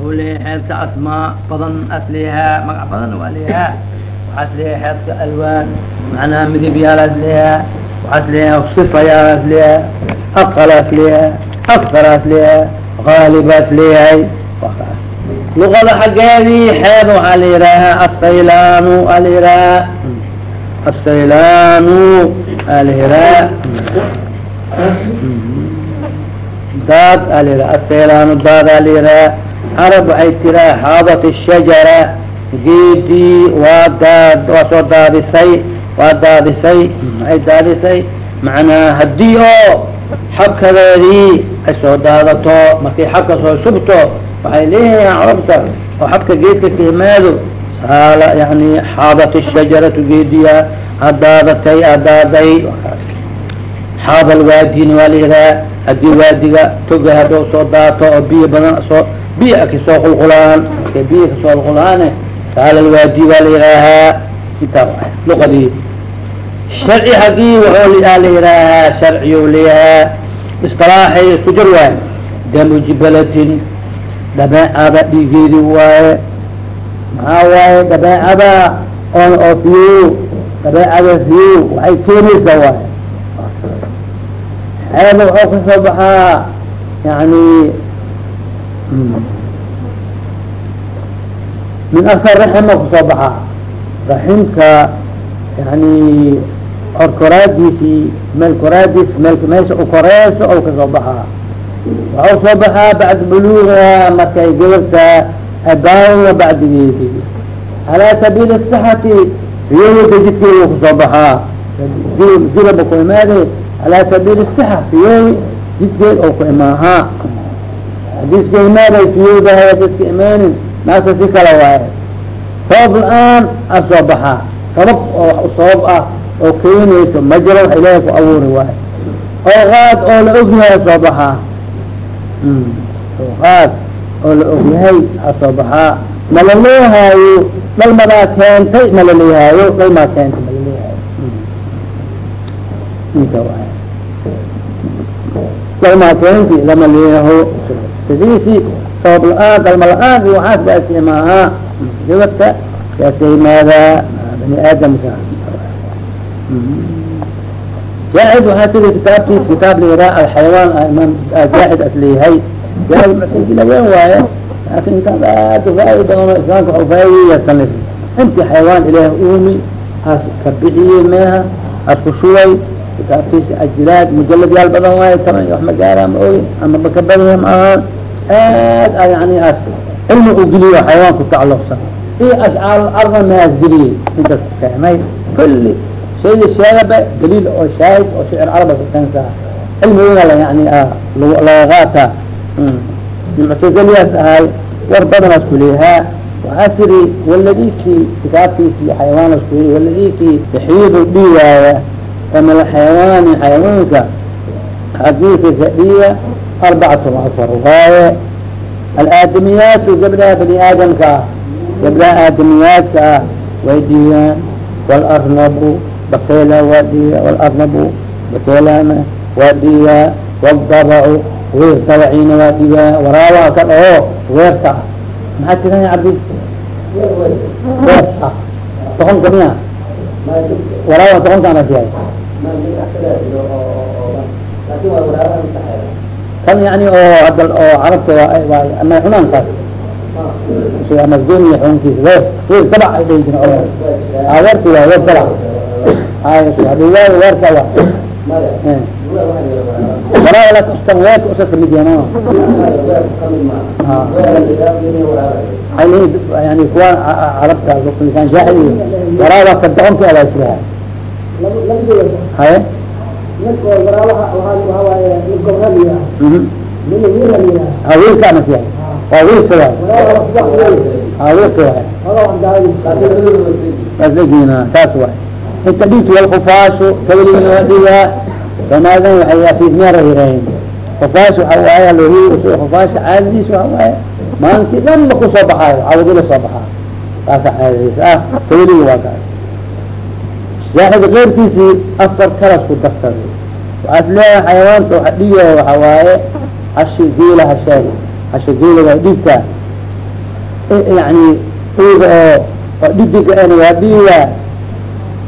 wuxuu leeyahay xeedka asmaa badan aslihaa magac badan waa leeyahaa waxaas leeyahay xeedka alwaan macnaha midibyaalaas leeyahaa waxaas leeyahay sifayaalaas leeyahay aqalaas leeyahay akaraas leeyahay qaalibaas leeyahay luqada xaggeedii xeed waxaa la yidhaahaa asaylaanu aa la yidhaahaa asaylaanu aa la yidhahaa daad aa la yidhaha asaylaanu daad aa la yidhahaa carab waxay tiraa xaadat shajara geedii waa daad waa soo daadisay waa daadisay maxay daadisay macnaa haddii oo xabkadeedii ay soo daadato markay xabka soo shubto waxay leeyihiin carabta oo xabka geedka ka imaado saala yani xaadat shajaratu geediya adaadatay adaaday xaada alwaadina waa la yidhaha haddii waadiga toga hadoo soo daato oo biyo badan soo biya ka soo qulqulaan markay biya ka soo qulqulaane saala alwaadi waa la yidhaahaa intaa luqadii. Sharci haddii wuxuu la yidhaahaa sharciyu leeyahaa isilaaxay isku jir waaye. Damu jibalatin dabeecada dhiigeedi waaye. Maxaa waaye? Dabeecada on oo fiyo dabeecada fiyo waxay keenaysaa waaye. Xeeda waxuu ka soo baxaa yani min asar raxima ku soo baxaa raximka yani corkoraadiisii meel koraadiis meel meesha ukoreeso ou ka soo baxaa waxau soo baxaa bacd buluuga markay gabarta abaaga bacdigeedi calaa sabiili asaxati riyooda jidkeeda ku soo baxaa jiraba ku imaade calaa sabiili asaxa riyooy jidkeed oo ku imaahaa hadiiska imaaday fiyowda dadka imaanin naasa si kala waaye. Sabab la'aan a soo baxaa. Sabab oo wax sabab ah oo keenayso ma jiro wax ilaahay ku abuuri waayo ooqaad oo la ogyahay soo baxaa. Ooqaad oo la ogyahay a soo baxaa. Mala leehaayo dhalmadaa keentay mala leehaayo dhalmaa keentay mala leehaayo. Inta waay dhalmaa keentay lama leeyaho sidiisi sabab la'aan dhalma la'aan iyo waxaas baa iska imaahaa gabadka saasa imaadaa bani aadamka jaaid waxaa tiri kitaabtiis kitaab layiraa alxayawaan imaam jaaid as leeyahay jaaid muctazila weyn waaye laakin kitaab aad faaida badan oo islaamka waxu faa'ideeya sanif inti xayawaan ilaah uumi has ka bixiyey meeha has ku shubay kitaabtiisa ajiraad mujalad yaal badan waaye taban wax ma gaara ma ogi ama baka badaya ma ahaan aad yani as cilmi u geliyo xayawaan ku tacalluqsan iyo ashcaar arda maas geliyey intaas keenay kulli. Shayga sheegaba daliil oo shaahid oo shicir caraba kukeensaa cilmigana la yani laga qaata. Muctazaliyaas ahay war badanaas kuleehaa waxaa tiri waladikii kitaabkiisi xayawaanas ku yiri waladikii yaxiidu dhiigaaya oo min alxayawaani xayawaanka xagiisa ka dhiiga arbacatu afar waaye alaadamiyaatu gabdhaha bani aadamka ah gabdhaha aadamiyaadka ah way dhiigaan walarnabu bakela waa dhiiga walarnabu bakelana waa dhiigaa wadabacu weer dabaciina waa dhiigaa waraabaha kan oo weerka ah maxaa tiraya cabdi weer ah doqonka miya waraabaha doqonkaana siyaay kan yani oo hadda oo carabta waa ama xunaankaas masgoomiya xukunkiisa weer dabac ay dhihi jiren a weerka waa weer dabac. Adiwaa weerka wa waraa la kustan weerka usa ka mid yahan yani kuwa carabta insaan jaahili waraaba ka doqonka alaasilaha haye wiilka mas yahay waa wiilka waay wiilka waay taas waay inta dhigtu walkufaashu kawligina waa dhigaa somaalidana waxay afiidmeera hireen kufaas waxa waaye loo kufaasha caadadiis waxa waaye maalintii dhan ba ku soo baxaayo cawadi la soo baxaa taasa caadadiis ah kawliga waa kaas jaaxid keyrkiisii afar kalas ku darsaday waxaas leeyahay xayawaanta waxa dhigayo waxa waaye hashi giila hasheeg hashi giila waa dhigtaa yani iga oo oo dhidiga en waa dhiiga.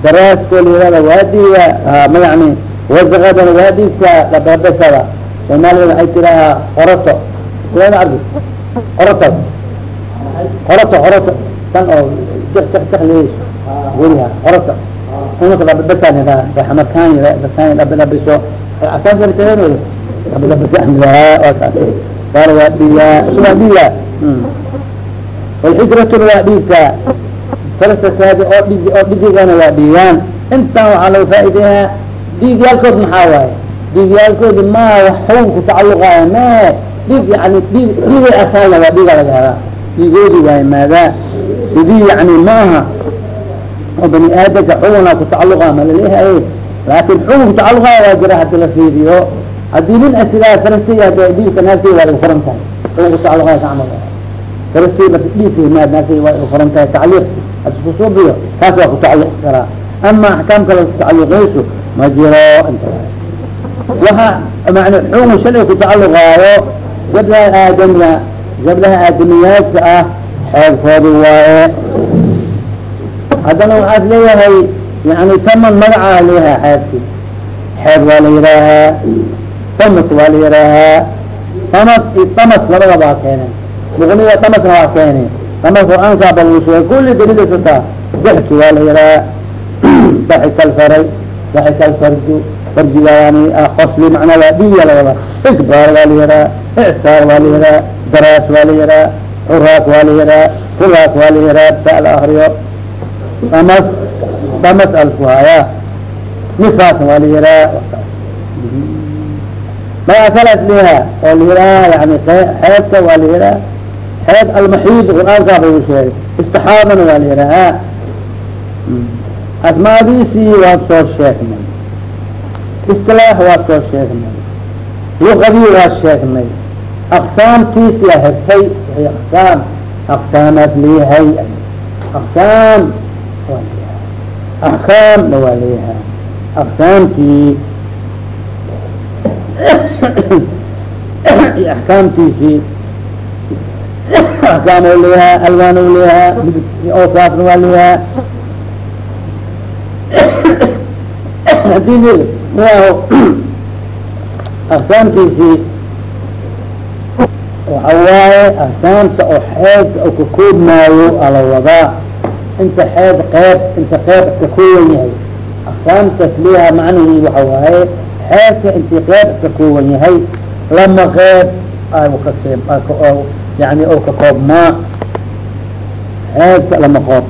Daraasko layihahda waa dhiiga. Ma yani wasaqadana waa dhiigta dababesada soomaalida waxay tirahaa qoroto kuleeda arki. Qorotas qoroto qoroto tan oo jak jak jak leeys weliha qoroto dababesamilahaa waa kaas waana waa dhiiga waa dhiiga walxijratuna waa dhiigta farsasaadi oo dhig oo dhigigana waa dhiigaan intaan waxaa laga faa'ideeyaa dhiigyaalkood maxaa waaye dhiigyaalkoodi maa wax ku tacaluqaaya me dhiig yani dhiig dhiigay asaalna waa dhiiga laga helaa dhiigoodi waaye maadaa sidii yani ma aha oo bani aadamka xuguna ku tacaluqaa ma la leeyahay laakin xugun ku tacaluqaaya waa jira haddii la fiiriyo. Haddii nin asigaa farasiya hada dhiigka naaftiga waa laga furan tahay. Xugun ku tacaluqaaya kacmal farasi bas dhiigka maad naaftiga waa laga furan tahay tacliiq. Hadi kusuubiyo kaas waa ku tacaluq karaa. Ama axkaam kale kutacaluqayso ma jiro. Waxa man xugun sharciga ku tacaluqaayo gabdaha aadamiga gabdaha aadamiyaadka ah xeegkooda waaye haddana waxaas leeyahay yani taman magacaa leeyahay xeegki xeeg waa la yihaahaa tamas waa la yihaahaa tamas i tamas labada baa keene tamasna waa keene tamas qur'aankaa ba lagu sheegay kulli daliilsataa dexki waa la yihaahaa daxika alfaray daxika alfardu farjiga yani qosli macnaa waa dhiiga lawada ikbaar waa la yihaha icsaar waa la yihaha daraas waa la yihaha curaas waa la yihaha kuraas waa la yihaha sa la akriyo damas damas alkuhaya nifaasna waa la yihaha magaa kalas liha? Oo la yihaha yani xeedka waa la yihaha xeed almaxiid qur'aankaa ba u sheegay. Istixaadana waa la yihaha asmaadiisii waa soo sheegnay. Waay aqsaam. Aqsaamaas leeyahay aqsaam leeyahay axkaamna waa leeyahay aqsaamtii iyo axkaamtiisii axkaam oo leeyahaa alwaan oo leeyahaa oosaafna waa leeyahaa haddii miyaaho aqsaamtiisii waxa waaye aqsaamta oo xeedka oo ka koobmaayo ala wadaa inta xeed qeyb inta qeyb iska koowan yahay. Aqsaamtaas leeyaha macnihii waxa waaye xeedka intii qeyb iska koowan yahay lama qeyb yani oo ka koobmaa xeedka lama qoob.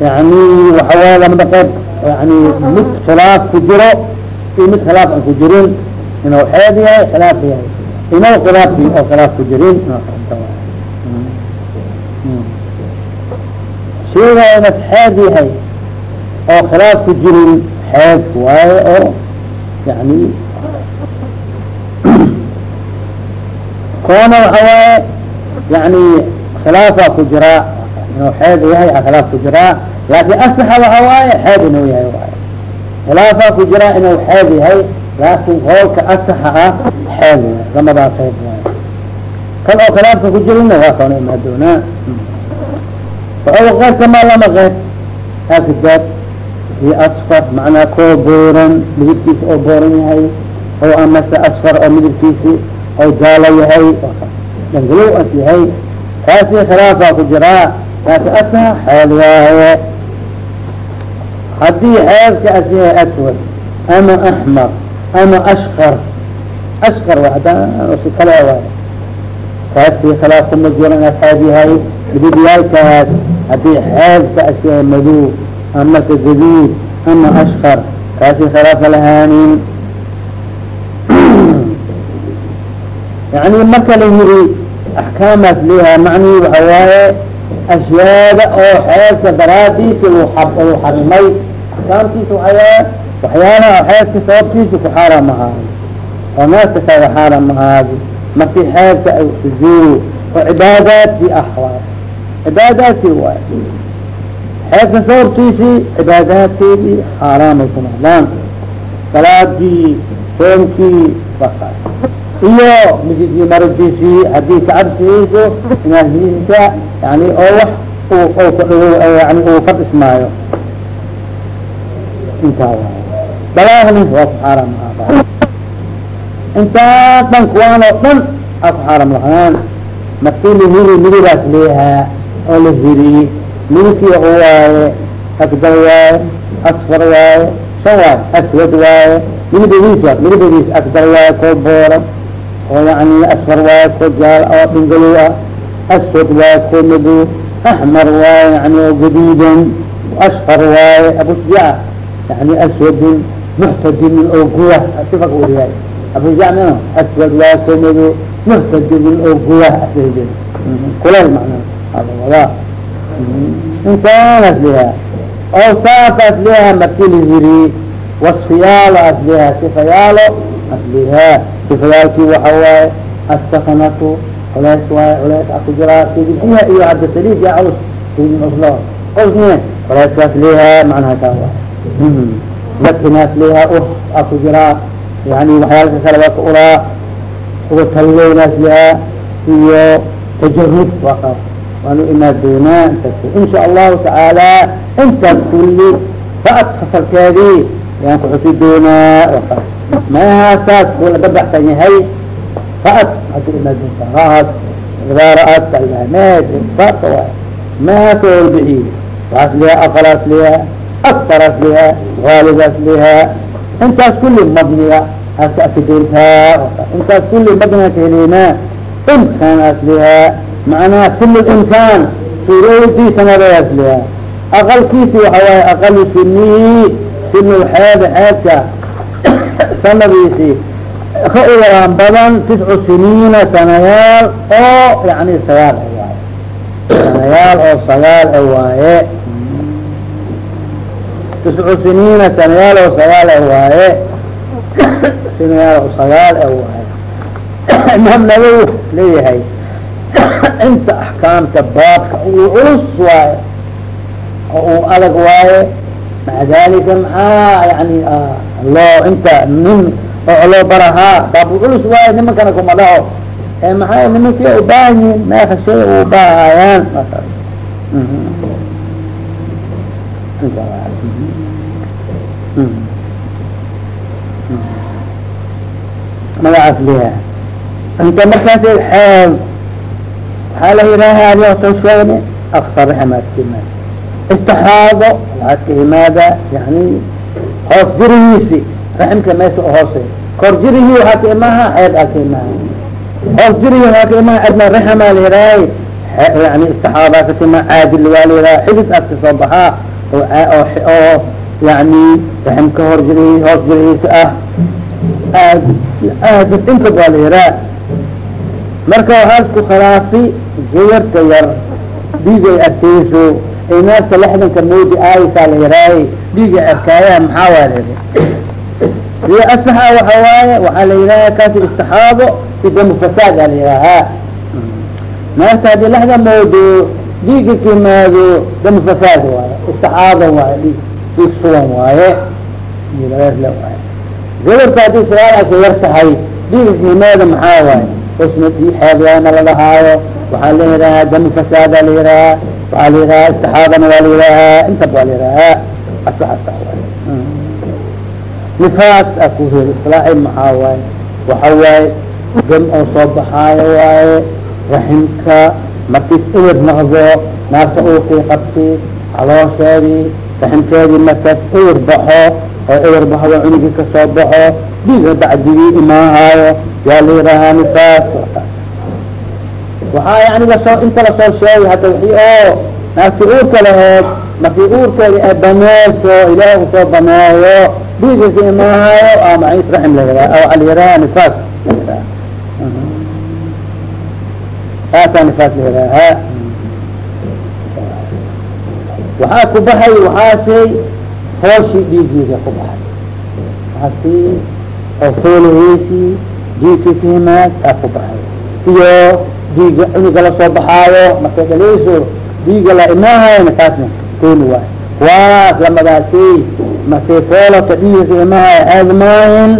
Yani waxa waaye lamada qeyb yani mid khilaaf ku jiro iyo mid khilaaf aan ku jirin inuu xeed yahay khilaaf yahay. Inuu khilaaf oo khilaaf ku jirin sheyga inas xeed yahay oo khilaaf ku jirin xeed waaye oo yani koona waxa waaye yani khilaafaa ku jiraa inuu xeed yahay khilaaf ku jiraa laakin asaxa waxa waaye xeed inuu yahay waay khilaafaa ku jiraa inuu xeed yahay laakin qoolka asaxa ah xeed yahay lamadaa qeyb waaye kan oo khilaafka ku jirina waa kaona imaadoonaa qaybka ma lama qeyb akdad iyo asfar macnaa koo booran midabkiisa oo booran yahay oo amase asfar oo midabkiisi oo jaalo yahay dhangalow as yahay kaasi khilaafaa ku jiraa kaasi asaxa xeed waaye haddii xeedka as yahay aswad ama axmar ama ashkar ashkar si kale waay kaasi khilaafka ma jiro inaad xeed yahay midibyaalkaas haddii xeedka as yahay madow amase gaduud ama ashkar kaasi khilaafa lahaanin. Yani marka la yiri axkaamaas leeyaha macnihi waxa waaye ashyaada oo xeedka daraadiisi lu xarimay axkaamtiisa waaa waxyaalaha xeedka sababtiisa ku xaaraam ahaadi oo naaska kaga xaaraam ahaadi markii xeedka ay sujuuro oo cibaadaadkii ah waay cibaadaadkii waay xeedka sababtiisii cibaadaadkeedii xaaraamay ku noqdaan salaadii soomkii bakaas iyo midigii maradiisii haddii kacabsiiso inaad midigka yani oo wax yani uu ka dhismaayo intaa waay dalaaqni waa ku xaaram intaa dhan kuwaan oo dhan aa ku xaaram lahaan markii la hiri midigaas leehaa oo la hiri midibkii u waaye akdar waaye asfar waaye shan waaye aswad waaye midibadiis wa midibadiis akdar waaye koo booran oo yani asfar waaye koo jaal oo dhingalow ah aswad waaye koo madow axmar waaye yani oo gadiidan ashfar waaye abusja yani aswadin muxtadinin oo guwa sifa wariyaay abujacmino aswad waaye koo madow muxtadinin oo guwa kuleel macnaa wadaa inkaan asliha awsaaf asliha markii la yiri wasfiyaalo asliha sifayaalo asliha sifayaalkii waxa waaye astaknatu culeys waaye culeys a ku jiraa sidi biha iyo hadda saliid ya culus sidi cuslo cusne culeyskaas liha macnaha kaa waay lakinaas liha uh a ku jiraa yani waxyaalka kale waa ka uraa uga talweynaas liha iyo tajarud waa kaa waanu imaa doonaa intaas insha allahu tacaala intaas kulli faad fasalkeedii ayaan kuxusi doonaa mahaasaas kuu laga baxsan yahay faad hadu imaa doontaa rahaas idaaraad kalaa meed faadka waay mahaas oo walbixiy waxaas lihaa aqalaas lihaa aktaraas lihaa gaalibaas lihaa intaas kulli mabniga aska aki doontaa intaas kulli mabniga ka heleynaa imkaanaas lihaa macnaha sil imkaan suurowdii sanadaas lihaa aqalkiisi waxa waaye aqalu sinihi sinul xeeda xeedka sanadiisi ka ugaraan badan tiscu siniina sanayaal oo yani sagaal waaye sanayaal oo sagaal waaye tiscu siniina sanayaal oo sagaal waaye sanayaal oo sagaal waaye imaam nawowi leeyahay inta axkaamta baabka uu culus waaye oo uu adag waaye maca dalika maxaa yani loo inta nin oo loo barahaa baab culus waaye nimankana kuma dhaho ee maxaa nimankii ubaahan yihiin meeka shay u baahayaan. Magacaas liha inta markaas waxaa la yidhaaha alyotoshene aksar xamaaskimaad istixaado waxaad ka imaada yani hoos jirihiisi raximka meesha hoose kor jirihii waxaa ka imaha xeed aa ka imaha hoos jirihii waxaa ka imaha adna raxamaa layidhaahay yani istixaadaa ka tima caadil waa layidhaha xidid aad ka soo baxaa oo oo yani raximka hor jirihi hoos jirihiisa ah aad aad inta waa layidhaha marka waxaad ku khilaafi gawarta yar dhiigay arkeyso ay naarta lexdanka moodi aaysaa la yihaahay dhiigay arkaayaan maxaa waa lii sida asaxa waxa waaye waxaa la yidhaha kaasi istixaabo idamu fasaad aa la yidhaahaa. Naarta haddii lexda moodo dhiiga kimaado damu fasaad waaye istixaado waaye dhiig dhiig suwan waaye. Gawarta haddii sagaal aka yar tahay dhiiga kimaada maxaa waaye usna xeedyaana la dhahaayo waxaa la yidhahaa dami fasaada la yidhahaa waxaa la yidhahaa istixaadana waa la yidhahaa intaba waa la yidhahaa asaasa nifaas a ku hel islaaxi maxaa waaye. Waxa waaye gam oo soo baxaayo waaye raximka markiis ewer naqdo naarta uukii qabti caloosheedii raximkeedii markaas ewer baxo oo ewer baxdo cunugii ka soo baxo dhiiga bacdigii imaahaayo yaa la yidhaahaa nifaas. Waxaa yani la soo inta la soo sheegay hadda wixii oo naarti uurka laheed markii uurkeeda ay baneeyso ilaah u soo baneeyo dhiigasi imaahayo a maciis raxim la yidhaha waxaa la yidhaha nifaas la yidhaha kaasaa nifaas la yidhaahaa waxaa ku baxay waxaasay hooshii dhiigiisa ku baxay. Waxaasi oo foolaheysii dhiigkii ka himaad aa ku baxay. Iyo dhiiga cunuga la soo baxaayo markay dhaleyso dhiiga la imaahayna kaasna kooni waay kuwaas lamadaasi markay foolata dhiiga ka imaahaya aadmaayin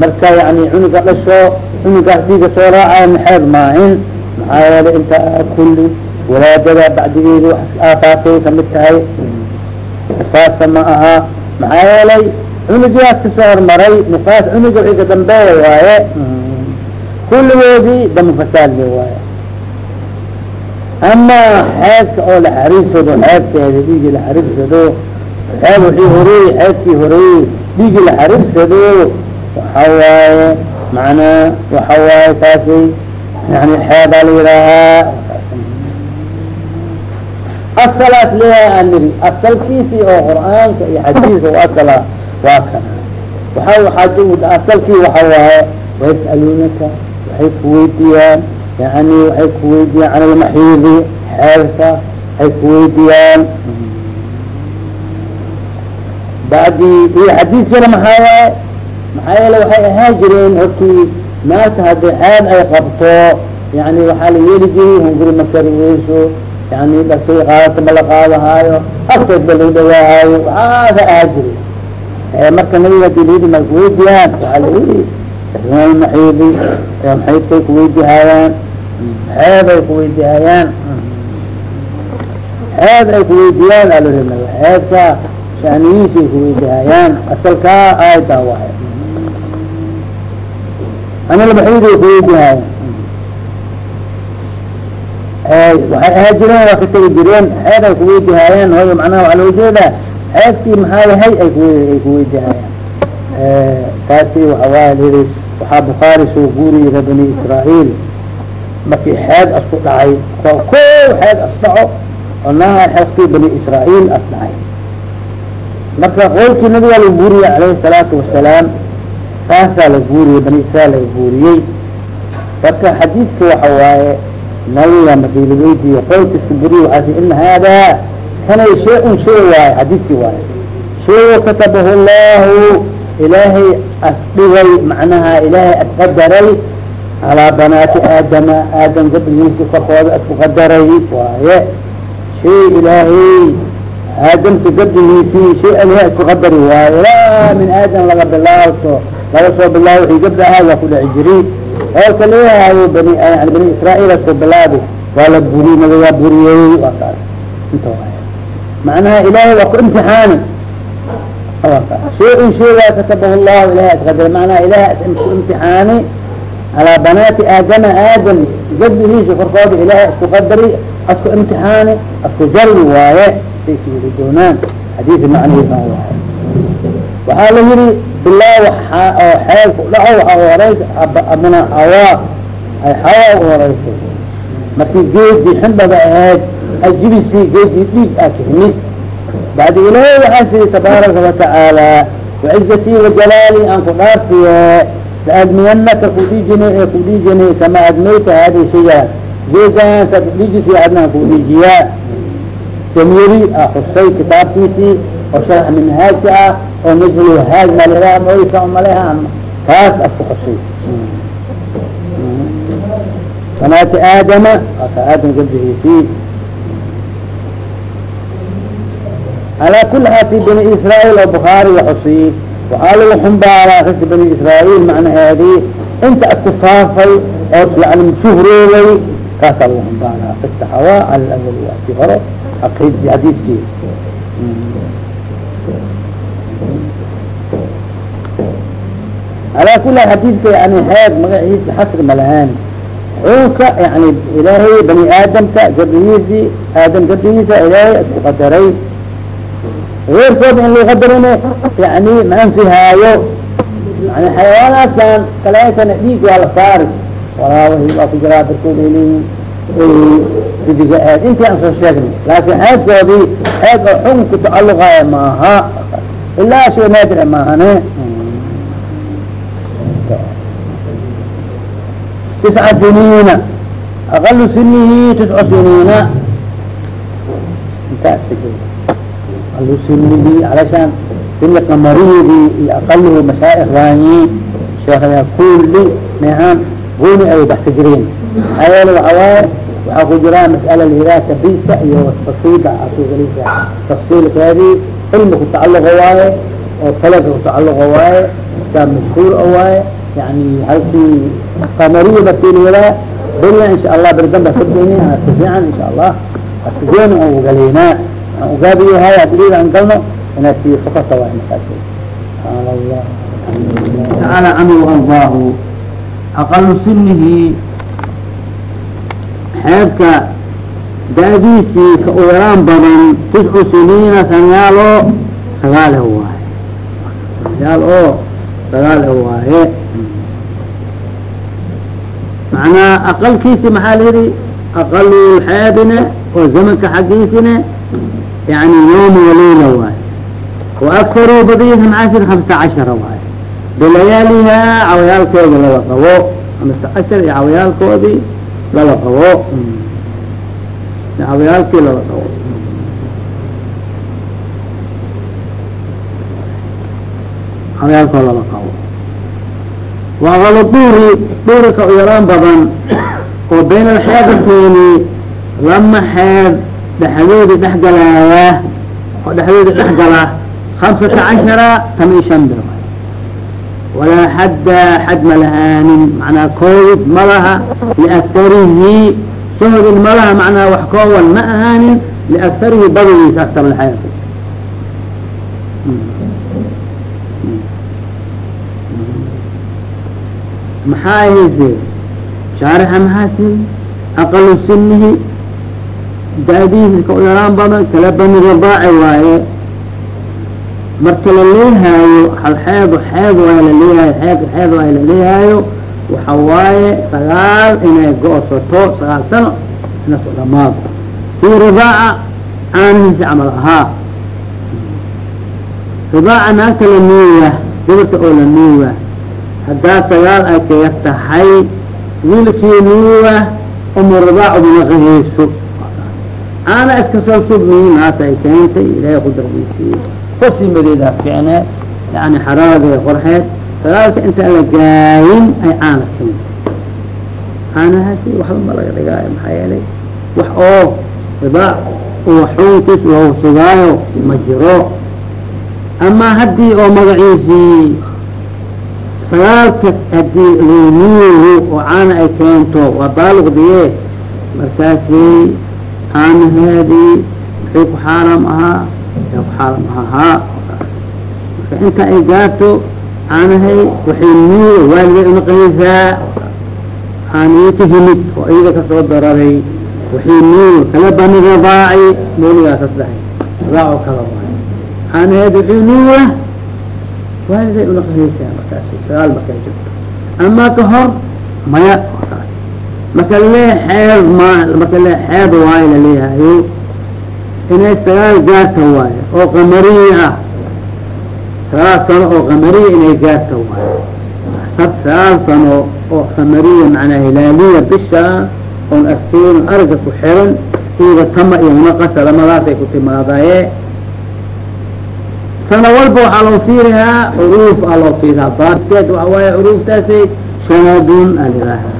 marka yani cunuga dhasho cunugaas dhiiga soo raacayan xeed maahin. Maxaa yeelay inta kulli walaadada bacdigeeda wax aafaafay ka mid tahay. Nifaasa ma aha. Maxaa yeelay cunugiyaas ka soo hormaray nifaas cunuga wixii ka dambeeya waaye kulligoodii damufasaadle waaye. Ama xeedka oo la xariirsado xeedkeeda dhiigii la xariirsado xeed wixii horeey xeedkii horeey dhiigii la xariirsado waxa waaye macnaa waxa waaye taasi yani xeedaa la yidhaahaa. Asalaas leeyahay aan niri asalkiisii oo qur'aanka iyo xadiiska asala waa kana waxa waaa asalkii waxa waaye wayas'aluunaka waxay kuweydiiyaan yani waxay kuweydiiyaan can almaxiidi xeelka waxay kuweydiiyaan bacdi iyo xadiiskana maxaa waaye maxaa yeele waxay ahaan jireen hortii naagta haddii xeed ay qabto yani waxaa la yeeli jiray hunguri makari weyso yani dhagsay qaadata ma la qaadahaayo afkeed ba lagu dhawaahayo waxaasa ahaa jiray marka nabiga haddii layidi ma kuweydiyaan waxaa la yidhi maxiidi maxaydkay kuweydihaayaan xeed ay kuweydihaayaan xeed ay kuweydiyaan alorina xeedka shaniyiisay kuweydihaayaan asalkaa aayada waay anilmaxiidi ay kuweydihaayaan waxay ahaa jireen waa ka tegi jireen. Xeed ay kuweydihaayaan hooyo macnaha waxaa loo xeedkii maxaa yahay ay ku ay kuweydihaayaan taasi waxa waaya lihi waxaa bukhaari soo guuriyey reer bani israael markii xeed asku dhacay ko xeed as dhaco oo naha xeedkii bani israael as dhacay. Marka qowlkii nabigaa la guuriyey calayhi salaatu wasalaam saasaa la guuriyey bani israel laga guuriyey. Marka xadiidka waxa waaye nabiga markii la weydiiye waxaas ina haadaa kanay shay-un shay waaye xadiidkii waaye. Shay katabahu llahu ilaahay asdhigay macnaha ilaahay asqadaray. Calaa banaati aadama aadam gabdhihiisi korkooda asku waaye. Shay ilaahay aadamka gabdhihiisii shay ilahay isku waaye. Ilaa min aadam laga bilaabto laga soo bilaabo wixii gabdha ahaa waa ku dheci jiri oolka leeyahayo bani bani israail asku bilaabi waa la buri naga waa buriyey waa kaas inta waay macnaha ilaahay waa ku imtixaani shay-un shaygaa katabahu llahu ilahay asqadar macnaha ilahay asku imtixaani calaa banaati aadama aadam gabdihiisa korkooda ilaahay isku qadari asku imtixaani asku jari waaye say kuyiri doonaan xadiisi macnihiisa waaye waxaa la yihi bilaa oo xeel ku dhaco waxaa u horeysa abna xawaa ay xawaa u horeysay markii geedii xindhaba ahayd ajibisii geedii dhiig aa kahimid bacdi ilaahay waxaa siri tabaaraka watacaala wacizatii wajalaali aan ku dhaartiye laadmiyanaka kudhiijini ee kudhiijini kama admayta hadi shaya geedan sa kudhiijisi adnaan kudhiijiyaa samiri a xusay kitaabkiisii oo sharx minhaajka ah oo najhulwahaaj maliraa moysa umaleha kaas asku xusay banaati aadama aka aadam gabdihiisii calaa kuli fi bani israail oo bukhaariga xusiy waxaa lagu xumbaaraa kasi bani israail macnaheedii inta asku faafay oo yani shuhroobay kaasaa lagu xumbaaraa qista xawaa cala awal waati hore aqid xadiiskii calaa kuli xadiidka yani xeeg magaciisa xasri malahaan xuunka yani ilaahay bani aadamka gabrihiisi aadam gabrihiisa ilaahay isku qadaray غeyrkooda in loo qadarine yani ma anfihaayo yani xayawaanaadkan kaleetana dhiig waa la saari. Walaawahi waa ku jiraa darkood ay leeyihiin idiga aad intii aan soo sheegnay. Laakin xeedkoodii xeed oo xukunku tacaluqaaya maaha. Ilaa shay naadir maahane. Tisca siniina aqalu sinihi tisca siniina intaas sinihi alashaan sini qamariyadii iyo aqalihi mashaa'ir raanyi sheekaya kulli mehaan gooni ay baxka jireen maxaa yeele waxa waaye waxaa ku jiraa mas'ala layihaha tabiisa iyo tafsiida asugalisa tafsiilkeedii cilmi ku tacaluqa waaye oo talaga ku tacaluqa waaye kitaab mashhuur o waaye yani halkii qamariya bakiiliyada beriya insha allah berdamba kadeni si fiican insha allah asigeeni on ugaleynaa aan ogaadi yahay adlid aan galno inaa siiyo fukatawa markaas subxaan allah tacaala canhu ardaahu aqalu sinihi xeebka daadiisii ka u yaraan badan tiscu siniina sagaal oo sagaale waaye sagaal oo sagaale waaye macnaa aqalkiisi maxaa la yihi aqalu xeebine oo zamanka xaggiisine yani yawma walayla waaye waaktaru badiyihim cashir hamsa cashara waaye bilayaaliha cawayaalkeeda lala qabo hamsa cashar iyo cawayaalkoodii lala qabo cawayaalkii lala qabo cawayaalkoo lala qabo waaqalo duuri duurika u yaraan badan oo bayna alxeedateyni lama xeed dhexdoodii dhex galaaya oo dhexdoodii dhex gala hamsata cashara tama iyo shan bir walaa xadda xad ma lahaanin macnaa koodid ma laha liaktarihi sohodin ma laha macnaa wax koowan ma ahaanin liaktarihi badigiisa aktar alxayaati maxaa ahayse shaarixa maxaasi aqalu sinihi daadihiisa ka u yaraan badan kala bani radaaci waaye marka la leehaayo hal xeedo xeed waay la leeyahayo xeed xeed waay la leehaayo waxa waaye sagaal inay go-sato sagaal sano ina ku dhamaado sii ridaaca caanihiisa camal ahaa ridaaca naagta la nuuga gabarta oo la nuuga haddaa sagaal ay ka yar tahay wiilkii nuuga umu ridaacu binaqaheyso caana iska soo submiin haata ay keentay ilaahay qudradiisii qosimadeeda ficne yani xaraarada qorxeed sagaalka intaan la gaayin ay caana keentay caanahaasi waxba laga dhigaayo maxaa yeelay wax oo ridaac oo xuunkiis loo sugaayo ma jiro ama haddii oo magaciisii sagaalka haddii lnuugu oo caana ay keento waa baaluqdiye markaasi caanaheedii maxay ku xaaraam ahaa yaa ku xaaraam ahaa marka inta ay gaarto caanahay waxay nuuga waaliday unaqaysaa caaniyaka himid oo iyada ka soo dararay waxay nuuga kala bani radaaci nuuligaasas dhahay radaaco kala waayo caanaheedi waxay nuuga waaliday unaqaysaa markaas sagaal markay jirto ama ka hor maya marka lee xeed ma marka lee xeed waayo laleeyahayo inay sagaal gaarta waayo oo qamariya ah. Sagaal sano oo qamariya inay gaarta waayo sagaal sano oo qamariya macnaa hilaaliya bisha oon arkeyn ariga ku xiran iyada tama iyo naqasa lamadaasay ku timaadaye. Sano walba waxaa loo fiirihaa xuruuf aa loo fiirihaa. Baarkeed waxa waaye xuruuftaasi shanadun aliraaha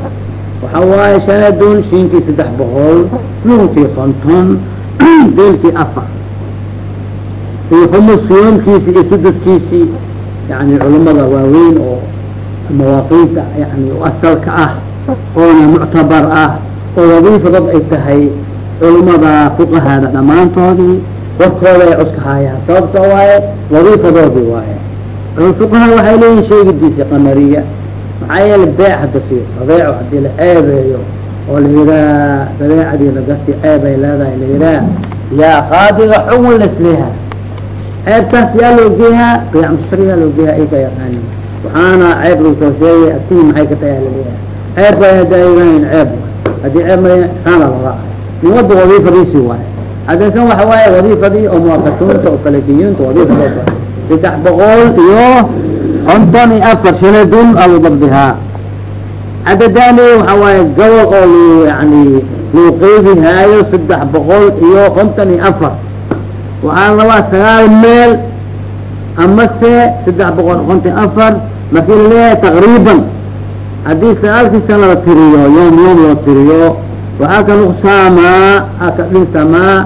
waxa waaye shanadun shiinkii saddex boqol lunkii konton beelkii afar. Iyo humus yoomkiisi iyo suduskiisii yani culamada waaweyn oo mawaaqiinta yani asalka ah oona muctabar ah oo wadiifadood ay tahay culamada fuqahaada dhammaantoodii warkooda ay cuskahayaan sababta waaye wadiifadoodii waaye. Fuqaha waxay leeyihiin sheegidiisi qamariya maxaa yeele beec hadda fi badeeco haddii la ceebeeyo oo la yihaa badeecadii lagasi ceeb ay leedahay la yihaa yaa qaadiga xugun lasleha ceebtaas yaa loo geeyaa beec mushtar yaa loo geeyaa ika yaqaanin waxaana ceeb lagu soo sheegay atii maxay ka tahay la leeyahay ceeb way hadda aygahayn ceeb haddii ceeb ma saana la raacay nin walba wadiifadiisi waaye hadda kan waxa waaye wadiifadii oo muwaqatuunta oo falakiyiinta wadiifadoo saddex boqol iyo konton iyo afar shanadun alu dabdihaa cadadaani waxa waaye gobol oo l yani loo qeybihaayo saddex boqol iyo konton iyo afar. Waxaa rabaa sagaal meel amase saddex boqol konton afar markii la leeyahay taqriiban. Haddii sagaalkii sana la tiriyo yoom yoom loo tiriyo waxaa ka nuqsaamaa a ka dhinsamaa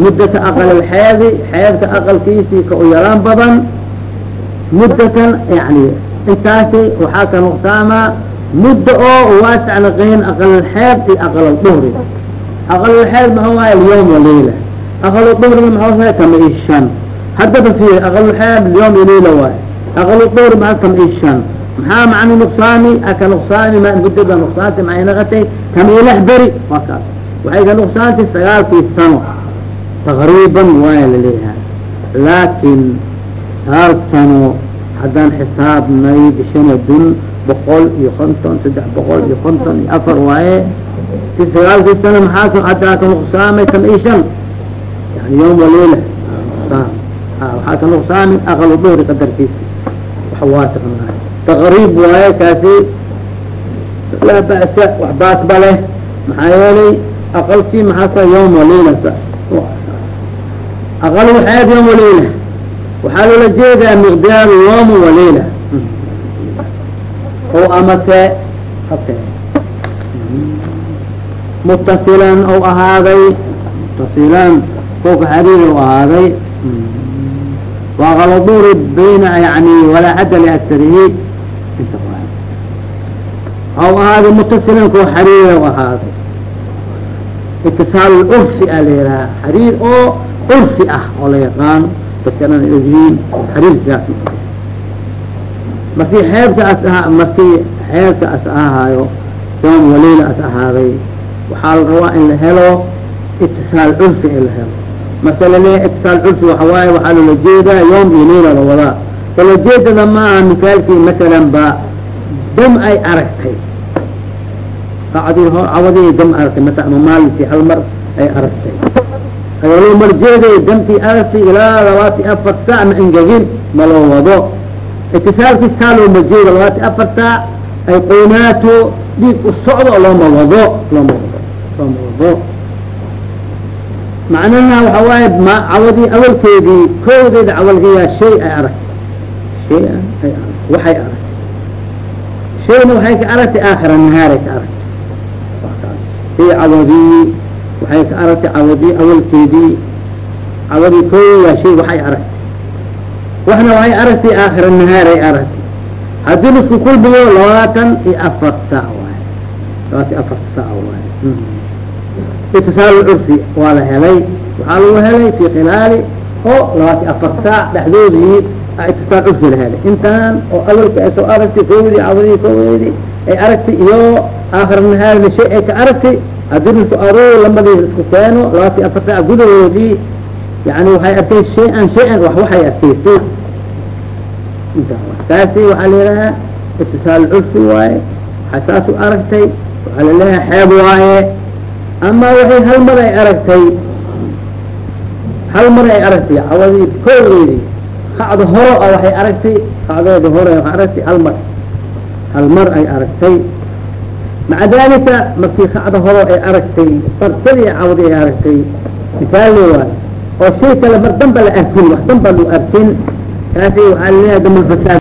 muddata aqal xeedi xeedka aqalkiisii ka u yaraan badan muddatan yani intaasi waxaa ka nuqsaamaa muddo oo waasic laqayn aqalxeed iyo aqalduhri aqalxeed maxaa waaya alyawm walayla aqalduhriga maxaa waaya kama iyo shan haddaba fiir aqalxeed alyawm iyo layla waaye aqalduhri maxaa kama iyo shan maxaa macni nuqsaami aka nuqsaami ma muddada nuqsaanti maxay naqatay kama iyo lix beri waa kaas waxay ka nuqsaantay sagaalkii sano taqriiban waaya la leeyahay laakin hal sano haddaan xisaabnay bishanadun boqol iyo konton saddex boqol iyo konton iyo afar waaye sagaalkii sano maxaa haddaa ka nuqsaamay kama iyo shan? Yani yawm walayla waxaa ka nuqsaamay aqal duhri qadarkiisa. Wax waasiq maayo taqriib waaye kaasi laa ba'sa wax baasba leh. Maxaa yeelay aqalkii maxaasa yawm walayla aqal waxaad yawm walayla waxaa loola jeedaa miqdaar yawm walayla o amase mutasilan ou ahaaday. Mutasilan kooka xariir ou ahaaday. Waa kaladuri bayna yani walaa xadda liaktarihi inta ou ahaaday mutasilan koo xariir ou ahaaday. Itisaal a la yidhaha xariir oo curfi ah oo la yaqaano dadkanan ogyihiin xariirkaas markii xeebka as ahaa markii xeebka as ahaayo yom walayla as ahaaday waxaa la rabaa in la helo itisaal curfi in la helo marka la leeyahay itisaal curfi waxa waaye waxaa loola jeedaa yom iyo layla la wadaa kala jeedada ma aha misaalkii masalan ba dam ay aragtay saacadii hor cawadii dam aragtay mata ama maalintii hal mar ay aragtay ayaa loo marjeeday damtii aragtay ilaa labaati afar saac ma engegin ma loo wado. Itisaalkii saa loo marjeedo labaati afar saac ay qoynaato dhiig u socdo looma wado looma wado looma wado. Macnaha waxa waaye ma cawadii awalkeedii koodeeda cawalkiyaa shay ay aragtay. Shay ay waxay aragtay. Shayna waxay ka aragtay aakhira nahaaray ka aragtay. Wakaas shay cawadii waxay ka aragtay cawadii awalkeedii cawadii koodeedaa shay waxay aragtay. Waxna waxay aragtay aakhira nahaaray aragtay. Haddii lisku kulmiyo labaatan iyo afar saac waay labaatan afar saac waay itisaal curfi waa la helay waxaa lagu helay fi khilaali oo labaatan afar saac dhexdoodii itisaal curfi la helay. Intaan oo awalka ay soo aragtay koodii cawadii koodeedii ay aragtay iyo aakhira nahaarina shay ay ka aragtay haddii lisku aroor lamadii isku keeno labaatan iyo afar gudahoodii yani waxay arkeen shay-an shay-an wax waxay arkaysay taasi waxaa la yidhahaa itisaal curfi waaye waxaa saas u aragtay waxaa la leeyahay xeeb waaye. Ama waxay hal mar ay aragtay hal mar ay aragtay cawadii koodeedii qacda horo a waxay aragtay qacdeeda hore waxay aragtay hal mar. Hal mar ay aragtay maca dalika markii qacda horo ay aragtay bartadii cawadii ay aragtay waaye oo shay kale mar danba la arkin wax danba lu arkin kaasi waxaa la leeyahay damulfasaad